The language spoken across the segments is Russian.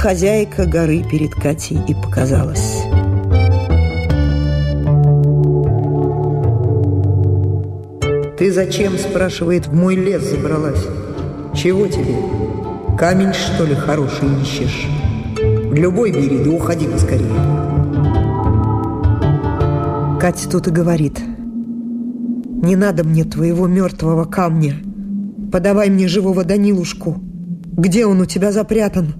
хозяйка горы перед Катей и показалась. «Ты зачем, — спрашивает, — в мой лес забралась? Чего тебе? Камень, что ли, хороший ищешь? Любой бери, да уходи поскорее». Катя тут и говорит. «Не надо мне твоего мертвого камня. Подавай мне живого Данилушку. Где он у тебя запрятан?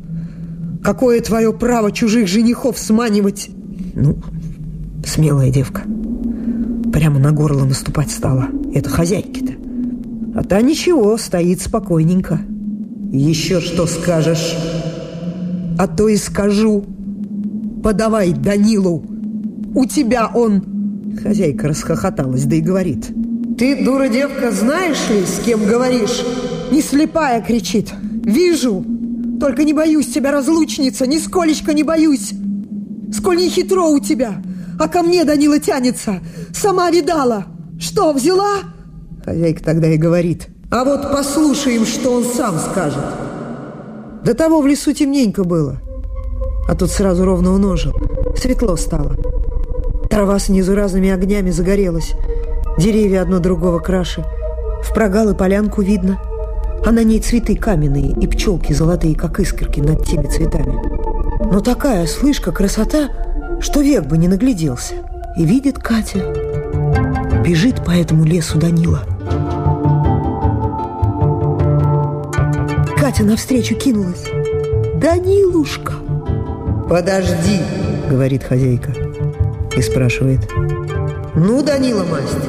Какое твое право чужих женихов сманивать?» Ну, смелая девка. Прямо на горло наступать стала. Это хозяйки-то. А та ничего, стоит спокойненько. Еще что скажешь? А то и скажу. Подавай Данилу. У тебя он... Хозяйка расхохоталась, да и говорит. Ты, дура девка, знаешь ли, с кем говоришь? Не слепая, кричит. Вижу. Только не боюсь тебя, разлучница, нисколечко не боюсь. Сколь не хитро у тебя. А ко мне Данила тянется. Сама видала. Что, взяла? Хозяйка тогда и говорит. А вот послушаем, что он сам скажет. До того в лесу темненько было. А тут сразу ровно уножил. Светло стало. Трава снизу разными огнями загорелась. Деревья одно другого краше. В прогалы полянку видно. А на ней цветы каменные и пчелки золотые, как искорки над теми цветами. Но такая, слышка, красота, что век бы не нагляделся. И видит Катя. Бежит по этому лесу Данила. Катя навстречу кинулась. «Данилушка!» «Подожди!» — говорит хозяйка. И спрашивает. «Ну, Данила, мастер,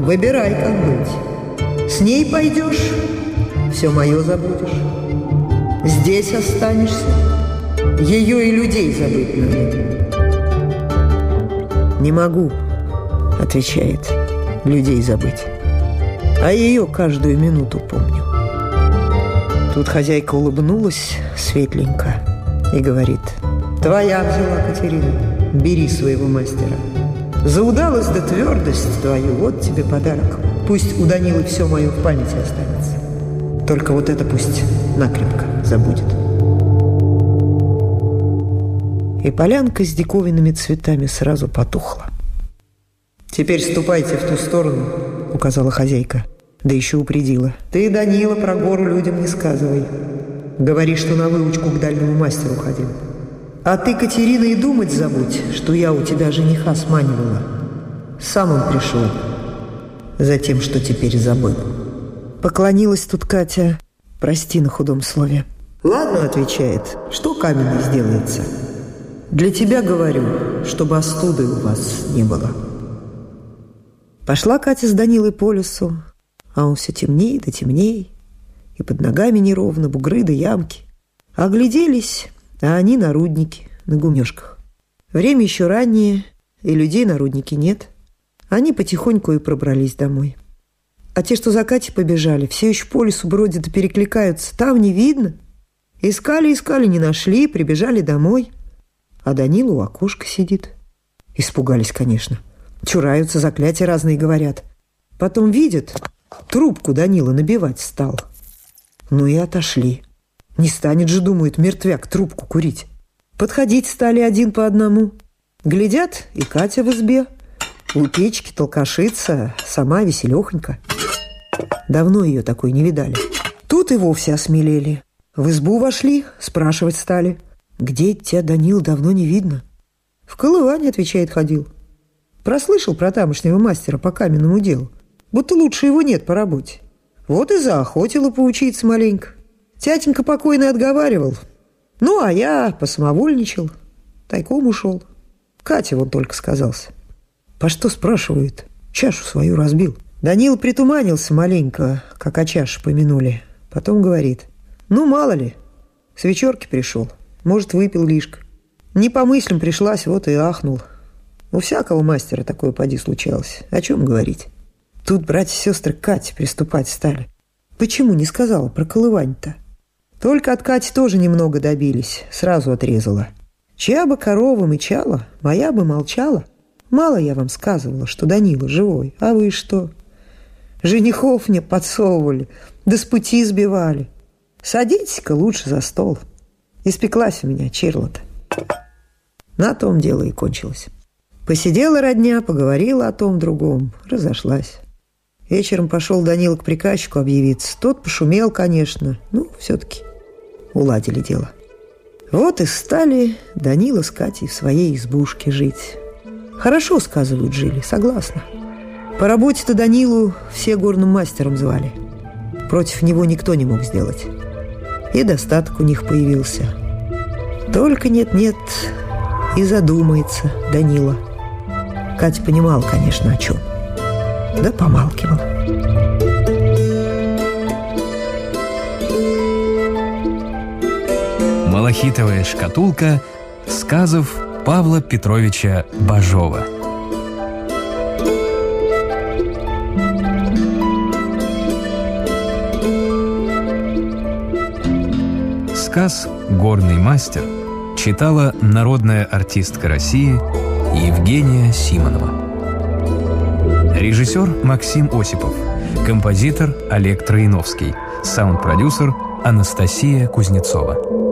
выбирай, как быть. С ней пойдешь, все мое забудешь. Здесь останешься, ее и людей забыть надо. «Не могу», — отвечает, — «людей забыть. А ее каждую минуту помню». Тут хозяйка улыбнулась светленько и говорит, «Твоя взяла, Катерина, бери своего мастера. Заудалась да твердость твою, вот тебе подарок. Пусть у Данилы все мое в памяти останется. Только вот это пусть накрепко забудет». и полянка с диковинными цветами сразу потухла. «Теперь ступайте в ту сторону», — указала хозяйка, да еще упредила. «Ты, Данила, про гору людям не сказывай. Говори, что на выучку к дальнему мастеру ходил. А ты, Катерина, и думать забудь, что я у тебя жениха сманивала. Сам он пришел за тем, что теперь забыл». Поклонилась тут Катя, прости на худом слове. «Ладно», — отвечает, — «что каменный сделается?» Для тебя говорю, чтобы остуды у вас не было. Пошла Катя с Данилой по лесу, а он все темнее да темнее, и под ногами неровно, бугры да ямки. Огляделись, а они на руднике, на гумешках. Время еще раннее, и людей на руднике нет. Они потихоньку и пробрались домой. А те, что за Катей побежали, все еще по лесу бродят и перекликаются. Там не видно. Искали, искали, не нашли, прибежали домой – а Данила у окошка сидит. Испугались, конечно. Чураются, заклятия разные говорят. Потом видят, трубку Данила набивать стал. Ну и отошли. Не станет же, думает, мертвяк трубку курить. Подходить стали один по одному. Глядят, и Катя в избе. У печки толкашится, сама веселехонька. Давно ее такой не видали. Тут и вовсе осмелели. В избу вошли, спрашивать стали. Где тебя, Данил, давно не видно? В Колыване, отвечает, ходил. Прослышал про тамошнего мастера по каменному делу. Будто лучше его нет по работе. Вот и заохотила поучиться маленько. Тятенька покойный отговаривал. Ну, а я посамовольничал. Тайком ушел. Катя вот только сказался. По что спрашивает? Чашу свою разбил. Данил притуманился маленько, как о чаше помянули. Потом говорит. Ну, мало ли, с вечерки пришел. Может, выпил лишка. Не по мыслям пришлась, вот и ахнул. У всякого мастера такое поди случалось. О чем говорить? Тут братья и сестры Кати приступать стали. Почему не сказала про колывань-то? Только от Кати тоже немного добились. Сразу отрезала. Чья бы корова мычала, моя бы молчала. Мало я вам сказывала, что Данила живой. А вы что? Женихов мне подсовывали, да с пути сбивали. Садитесь-ка лучше за стол. Испеклась у меня черлота. На том дело и кончилось. Посидела родня, поговорила о том другом, разошлась. Вечером пошел Данила к приказчику объявиться. Тот пошумел, конечно. Ну, все-таки уладили дело. Вот и стали Данила с Катей в своей избушке жить. Хорошо, сказывают, жили, согласна. По работе-то Данилу все горным мастером звали. Против него никто не мог сделать. И достаток у них появился. Только нет-нет, и задумается Данила. Катя понимала, конечно, о чем. Да помалкивала. Малахитовая шкатулка сказов Павла Петровича Бажова. Сказ «Горный мастер» читала народная артистка России Евгения Симонова. Режиссер Максим Осипов. Композитор Олег Троиновский. Саунд-продюсер Анастасия Кузнецова.